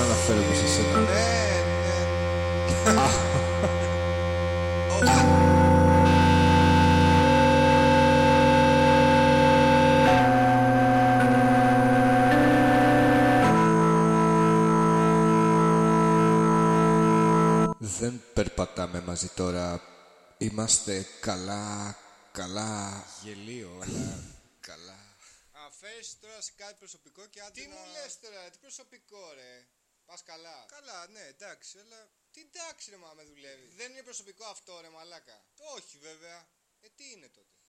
αναφέρομαι σε σένα. Ναι, ναι. Δεν περπατάμε μαζί τώρα. Είμαστε καλά, καλά. Γελίο, αλλά καλά. Αφές τώρα σε κάτι προσωπικό και άντε Τι να... μου λες τώρα, τι προσωπικό ρε. Πας καλά. Καλά, ναι, εντάξει, αλλά... Τι εντάξει ρε μα με δουλεύεις. Δεν είναι προσωπικό αυτό ρε μαλάκα. Όχι βέβαια. Ε, τι είναι τότε.